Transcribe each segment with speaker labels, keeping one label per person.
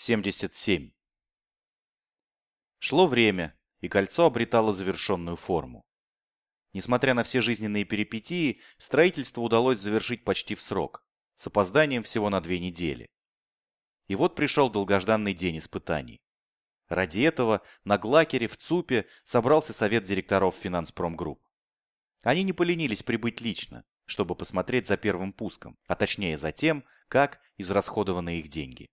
Speaker 1: 77. Шло время, и кольцо обретало завершенную форму. Несмотря на все жизненные перипетии, строительство удалось завершить почти в срок, с опозданием всего на две недели. И вот пришел долгожданный день испытаний. Ради этого на Глакере в ЦУПе собрался совет директоров Финанспромгрупп. Они не поленились прибыть лично, чтобы посмотреть за первым пуском, а точнее за тем, как израсходованы их деньги.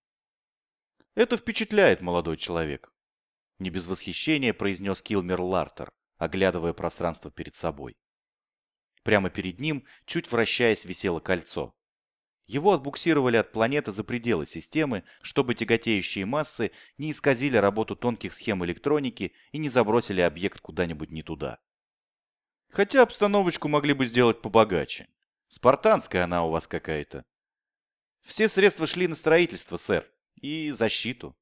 Speaker 1: Это впечатляет, молодой человек. Не без восхищения произнес Килмер Лартер, оглядывая пространство перед собой. Прямо перед ним, чуть вращаясь, висело кольцо. Его отбуксировали от планеты за пределы системы, чтобы тяготеющие массы не исказили работу тонких схем электроники и не забросили объект куда-нибудь не туда. Хотя обстановочку могли бы сделать побогаче. Спартанская она у вас какая-то. Все средства шли на строительство, сэр и защиту.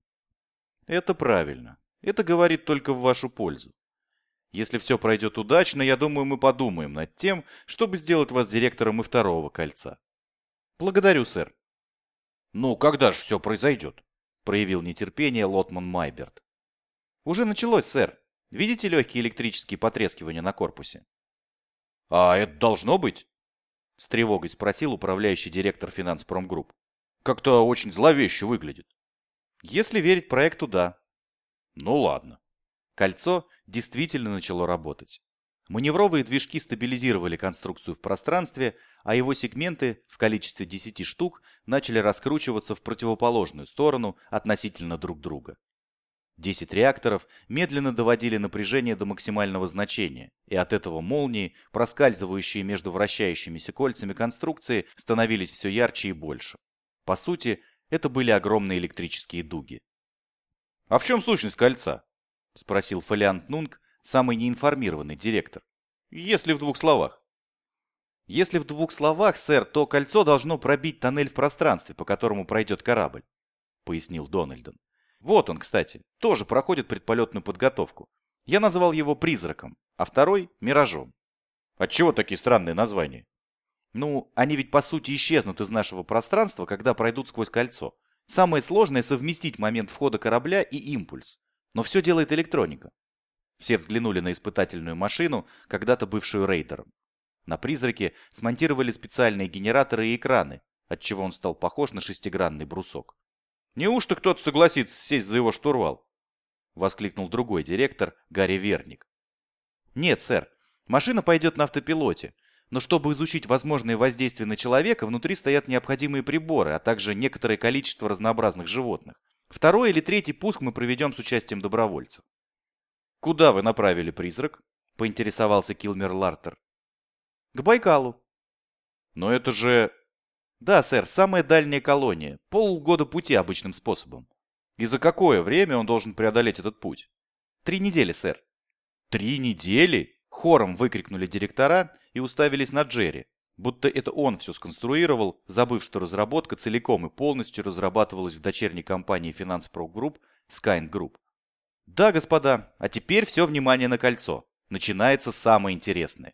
Speaker 1: Это правильно. Это говорит только в вашу пользу. Если все пройдет удачно, я думаю, мы подумаем над тем, чтобы сделать вас директором и второго кольца. Благодарю, сэр. Ну, когда же все произойдет? Проявил нетерпение Лотман Майберт. Уже началось, сэр. Видите легкие электрические потрескивания на корпусе? А это должно быть? С тревогой спросил управляющий директор Финанспромгрупп. Как-то очень зловеще выглядит. Если верить проекту, да. Ну ладно. Кольцо действительно начало работать. Маневровые движки стабилизировали конструкцию в пространстве, а его сегменты в количестве 10 штук начали раскручиваться в противоположную сторону относительно друг друга. 10 реакторов медленно доводили напряжение до максимального значения, и от этого молнии, проскальзывающие между вращающимися кольцами конструкции, становились все ярче и больше. По сути, это были огромные электрические дуги. «А в чем сущность кольца?» – спросил Фолиант Нунг, самый неинформированный директор. «Если в двух словах». «Если в двух словах, сэр, то кольцо должно пробить тоннель в пространстве, по которому пройдет корабль», – пояснил Дональдон. «Вот он, кстати, тоже проходит предполетную подготовку. Я назвал его «Призраком», а второй – «Миражом». Отчего такие странные названия? Ну, они ведь по сути исчезнут из нашего пространства, когда пройдут сквозь кольцо. Самое сложное совместить момент входа корабля и импульс. Но все делает электроника. Все взглянули на испытательную машину, когда-то бывшую рейдером. На призраке смонтировали специальные генераторы и экраны, отчего он стал похож на шестигранный брусок. «Неужто кто-то согласится сесть за его штурвал?» — воскликнул другой директор, Гарри Верник. «Нет, сэр, машина пойдет на автопилоте, но чтобы изучить возможные воздействия на человека, внутри стоят необходимые приборы, а также некоторое количество разнообразных животных. Второй или третий пуск мы проведем с участием добровольцев. «Куда вы направили призрак?» – поинтересовался Килмер Лартер. «К Байкалу». «Но это же...» «Да, сэр, самая дальняя колония. Полгода пути обычным способом». «И за какое время он должен преодолеть этот путь?» «Три недели, сэр». «Три недели?» Хором выкрикнули директора и уставились на Джерри, будто это он все сконструировал, забыв, что разработка целиком и полностью разрабатывалась в дочерней компании Finance Group Skyne Group. Да, господа, а теперь все внимание на кольцо. Начинается самое интересное.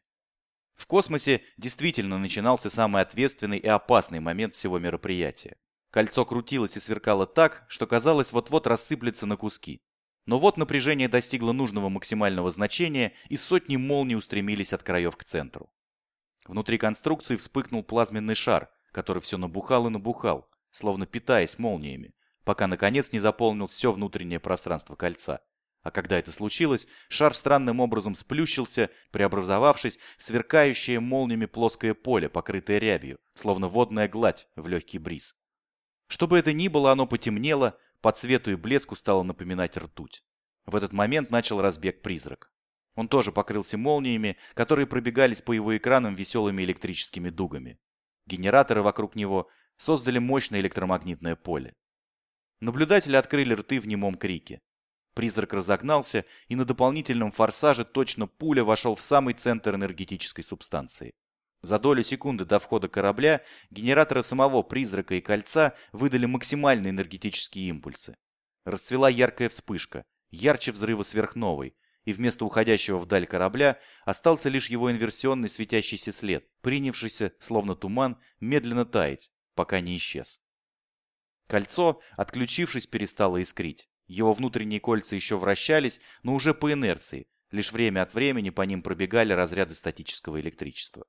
Speaker 1: В космосе действительно начинался самый ответственный и опасный момент всего мероприятия. Кольцо крутилось и сверкало так, что казалось вот-вот рассыплется на куски. Но вот напряжение достигло нужного максимального значения, и сотни молний устремились от краев к центру. Внутри конструкции вспыхнул плазменный шар, который все набухал и набухал, словно питаясь молниями, пока наконец не заполнил все внутреннее пространство кольца. А когда это случилось, шар странным образом сплющился, преобразовавшись в сверкающее молниями плоское поле, покрытое рябью, словно водная гладь в легкий бриз. Что бы это ни было, оно потемнело, по цвету и блеску стало напоминать ртуть. В этот момент начал разбег призрак. Он тоже покрылся молниями, которые пробегались по его экранам веселыми электрическими дугами. Генераторы вокруг него создали мощное электромагнитное поле. Наблюдатели открыли рты в немом крике. Призрак разогнался, и на дополнительном форсаже точно пуля вошел в самый центр энергетической субстанции. За долю секунды до входа корабля генераторы самого призрака и кольца выдали максимальные энергетические импульсы. Расцвела яркая вспышка, ярче взрыва сверхновой, и вместо уходящего вдаль корабля остался лишь его инверсионный светящийся след, принявшийся, словно туман, медленно таять, пока не исчез. Кольцо, отключившись, перестало искрить. Его внутренние кольца еще вращались, но уже по инерции. Лишь время от времени по ним пробегали разряды статического электричества.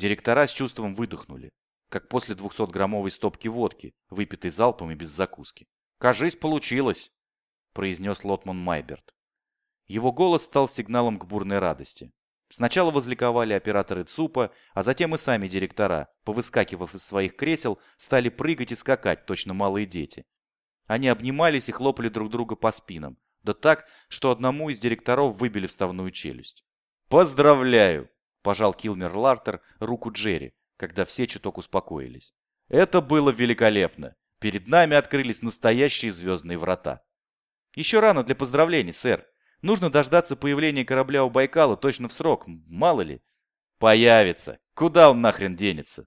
Speaker 1: Директора с чувством выдохнули, как после 200-граммовой стопки водки, выпитой залпом и без закуски. «Кажись, получилось!» – произнес Лотман Майберт. Его голос стал сигналом к бурной радости. Сначала возликовали операторы ЦУПа, а затем и сами директора, повыскакивав из своих кресел, стали прыгать и скакать, точно малые дети. Они обнимались и хлопали друг друга по спинам, да так, что одному из директоров выбили вставную челюсть. «Поздравляю!» – пожал Килмер Лартер руку Джерри, когда все чуток успокоились. «Это было великолепно! Перед нами открылись настоящие звездные врата!» «Еще рано для поздравлений, сэр!» Нужно дождаться появления корабля у Байкала точно в срок, мало ли. Появится. Куда он нахрен денется?